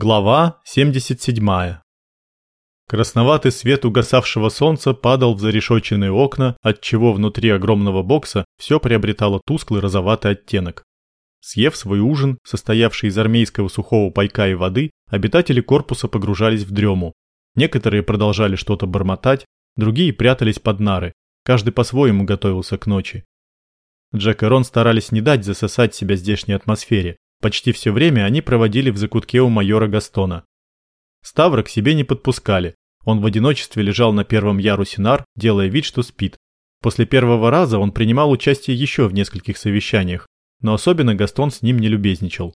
Глава 77. Красноватый свет угасавшего солнца падал в зарешоченные окна, отчего внутри огромного бокса все приобретало тусклый розоватый оттенок. Съев свой ужин, состоявший из армейского сухого пайка и воды, обитатели корпуса погружались в дрему. Некоторые продолжали что-то бормотать, другие прятались под нары, каждый по-своему готовился к ночи. Джек и Рон старались не дать засосать себя здешней атмосфере, Почти все время они проводили в закутке у майора Гастона. Ставра к себе не подпускали. Он в одиночестве лежал на первом ярусе нар, делая вид, что спит. После первого раза он принимал участие еще в нескольких совещаниях, но особенно Гастон с ним не любезничал.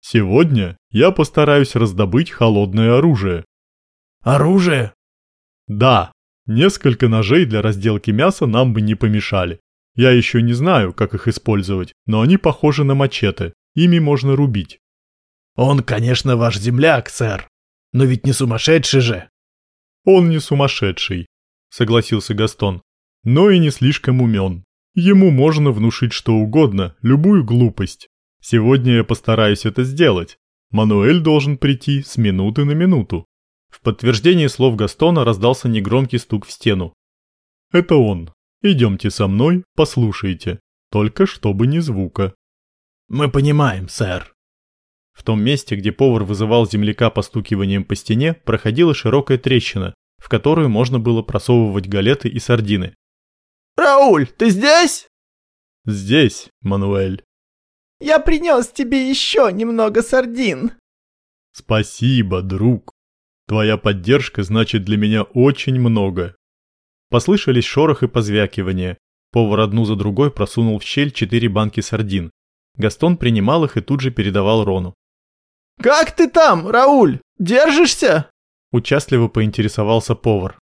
«Сегодня я постараюсь раздобыть холодное оружие». «Оружие?» «Да, несколько ножей для разделки мяса нам бы не помешали. Я еще не знаю, как их использовать, но они похожи на мачете. Ими можно рубить. Он, конечно, ваш земляк, сэр. Но ведь не сумасшедший же. Он не сумасшедший, согласился Гастон. Но и не слишком умен. Ему можно внушить что угодно, любую глупость. Сегодня я постараюсь это сделать. Мануэль должен прийти с минуты на минуту. В подтверждение слов Гастона раздался негромкий стук в стену. Это он. Идемте со мной, послушайте. Только чтобы ни звука. Мы понимаем, сэр. В том месте, где повар вызывал земляка постукиванием по стене, проходила широкая трещина, в которую можно было просовывать галеты и сардины. «Рауль, ты здесь?» «Здесь, Мануэль». «Я принес тебе еще немного сардин». «Спасибо, друг. Твоя поддержка значит для меня очень много». Послышались шорох и позвякивание. Повар одну за другой просунул в щель четыре банки сардин, Гастон принимал их и тут же передавал Рону. «Как ты там, Рауль? Держишься?» Участливо поинтересовался повар.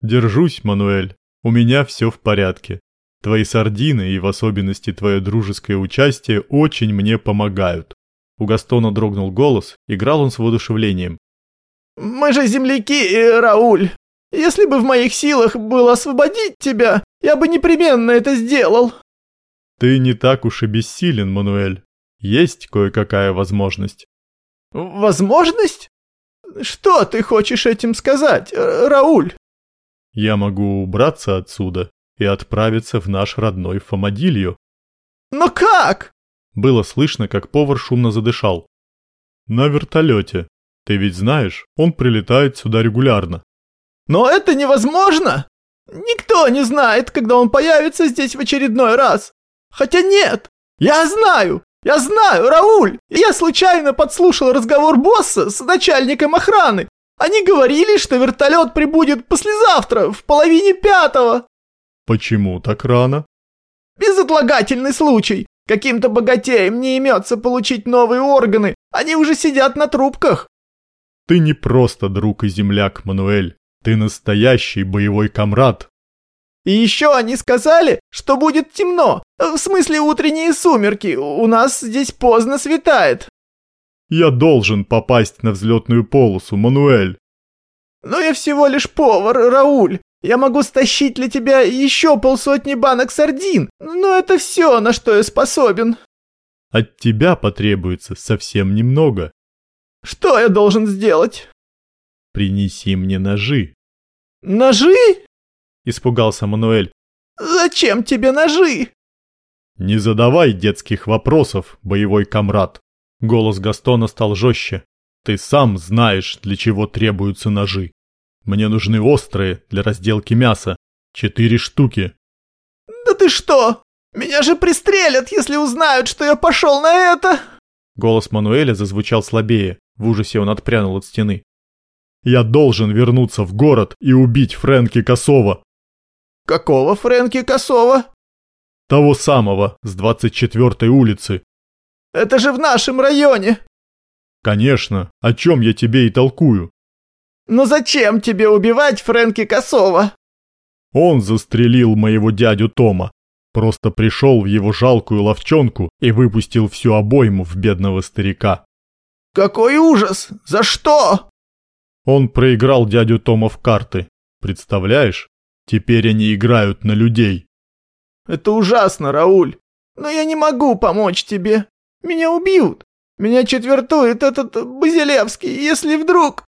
«Держусь, Мануэль. У меня все в порядке. Твои сардины и в особенности твое дружеское участие очень мне помогают». У Гастона дрогнул голос, играл он с воодушевлением. «Мы же земляки, Рауль. Если бы в моих силах было освободить тебя, я бы непременно это сделал». Ты не так уж и бессилен, Мануэль. Есть кое-какая возможность. Возможность? Что ты хочешь этим сказать, Рауль? Я могу убраться отсюда и отправиться в наш родной Фомадилью. Но как? Было слышно, как повар шумно задышал. На вертолете. Ты ведь знаешь, он прилетает сюда регулярно. Но это невозможно! Никто не знает, когда он появится здесь в очередной раз. Хотя нет, я знаю, я знаю, Рауль, я случайно подслушал разговор босса с начальником охраны. Они говорили, что вертолет прибудет послезавтра, в половине пятого. Почему так рано? Безотлагательный случай. Каким-то богатеям не имется получить новые органы, они уже сидят на трубках. Ты не просто друг и земляк, Мануэль. Ты настоящий боевой комрад. И еще они сказали, что будет темно, в смысле утренние сумерки, у нас здесь поздно светает. Я должен попасть на взлетную полосу, Мануэль. Но я всего лишь повар, Рауль. Я могу стащить для тебя еще полсотни банок сардин, но это все, на что я способен. От тебя потребуется совсем немного. Что я должен сделать? Принеси мне ножи. Ножи? Испугался Мануэль. «Зачем тебе ножи?» «Не задавай детских вопросов, боевой комрад!» Голос Гастона стал жестче. «Ты сам знаешь, для чего требуются ножи. Мне нужны острые для разделки мяса. Четыре штуки». «Да ты что? Меня же пристрелят, если узнают, что я пошел на это!» Голос Мануэля зазвучал слабее. В ужасе он отпрянул от стены. «Я должен вернуться в город и убить Фрэнки Косова. Какого Фрэнки Косова? Того самого, с 24-й улицы. Это же в нашем районе. Конечно, о чем я тебе и толкую. Но зачем тебе убивать Фрэнки Косова? Он застрелил моего дядю Тома. Просто пришел в его жалкую ловчонку и выпустил всю обойму в бедного старика. Какой ужас! За что? Он проиграл дядю Тома в карты. Представляешь? Теперь они играют на людей. Это ужасно, Рауль. Но я не могу помочь тебе. Меня убьют. Меня четвертует этот Базилевский, если вдруг...»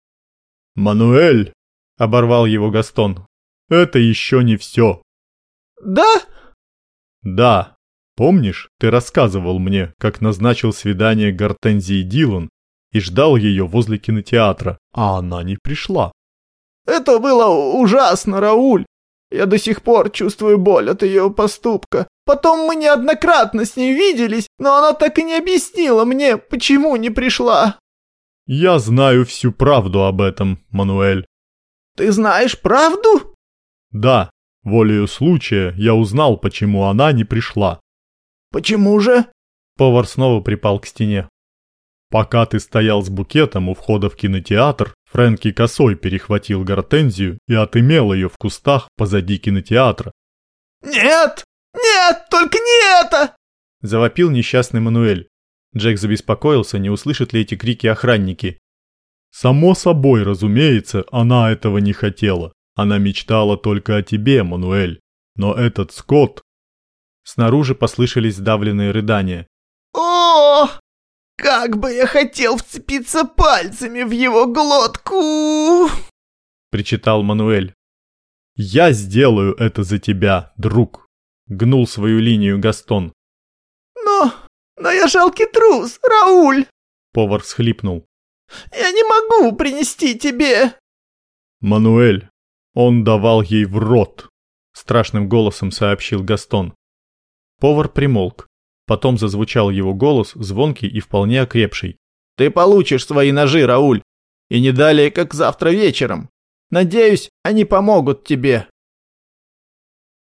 «Мануэль!» — оборвал его Гастон. «Это еще не все». «Да?» «Да. Помнишь, ты рассказывал мне, как назначил свидание Гортензии Дилан и ждал ее возле кинотеатра, а она не пришла?» «Это было ужасно, Рауль. Я до сих пор чувствую боль от ее поступка. Потом мы неоднократно с ней виделись, но она так и не объяснила мне, почему не пришла». «Я знаю всю правду об этом, Мануэль». «Ты знаешь правду?» «Да, волею случая я узнал, почему она не пришла». «Почему же?» Повар снова припал к стене. Пока ты стоял с букетом у входа в кинотеатр, Фрэнки косой перехватил гортензию и отымел ее в кустах позади кинотеатра. «Нет! Нет! Только не это!» Завопил несчастный Мануэль. Джек забеспокоился, не услышат ли эти крики охранники. Само собой, разумеется, она этого не хотела. Она мечтала только о тебе, Мануэль. Но этот Скотт... Снаружи послышались сдавленные рыдания. «О, как бы я хотел вцепиться пальцами в его глотку!» Причитал Мануэль. «Я сделаю это за тебя, друг!» Гнул свою линию Гастон. «Но... но я жалкий трус, Рауль!» Повар всхлипнул. «Я не могу принести тебе...» «Мануэль, он давал ей в рот!» Страшным голосом сообщил Гастон. Повар примолк. Потом зазвучал его голос, звонкий и вполне окрепший. «Ты получишь свои ножи, Рауль, и не далее, как завтра вечером. Надеюсь, они помогут тебе».